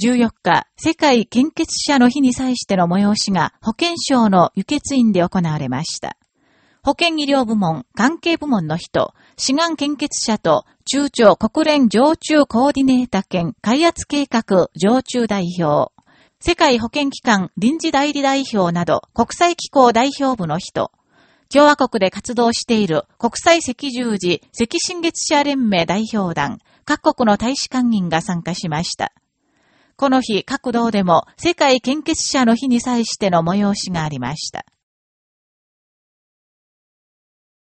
14日、世界献血者の日に際しての催しが保健省の輸血院で行われました。保健医療部門、関係部門の人、志願献血者と中朝国連常駐コーディネータ兼開発計画常駐代表、世界保健機関臨時代理代表など国際機構代表部の人、共和国で活動している国際赤十字赤新月者連盟代表団、各国の大使館員が参加しました。この日、各道でも世界献血者の日に際しての催しがありました。